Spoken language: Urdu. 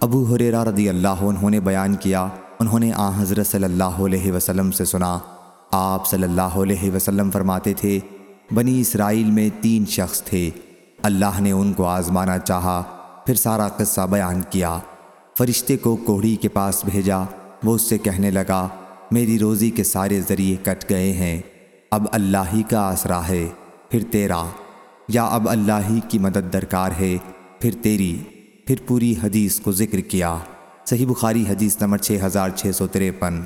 ابو حریرہ رضی اللہ عنہ نے بیان کیا، انہوں نے آ حضرت صلی اللہ علیہ وسلم سے سنا۔ آپ صلی اللہ علیہ وسلم فرماتے تھے، بنی اسرائیل میں تین شخص تھے۔ اللہ نے ان کو آزمانا چاہا، پھر سارا قصہ بیان کیا۔ فرشتے کو کوڑی کے پاس بھیجا، وہ اس سے کہنے لگا، میری روزی کے سارے ذریعے کٹ گئے ہیں۔ اب اللہ ہی کا آسرا ہے، پھر تیرا۔ یا اب اللہ ہی کی مدد درکار ہے، پھر تیری۔ پھر پوری حدیث کو ذکر کیا۔ صحیح بخاری حدیث نمبر 6653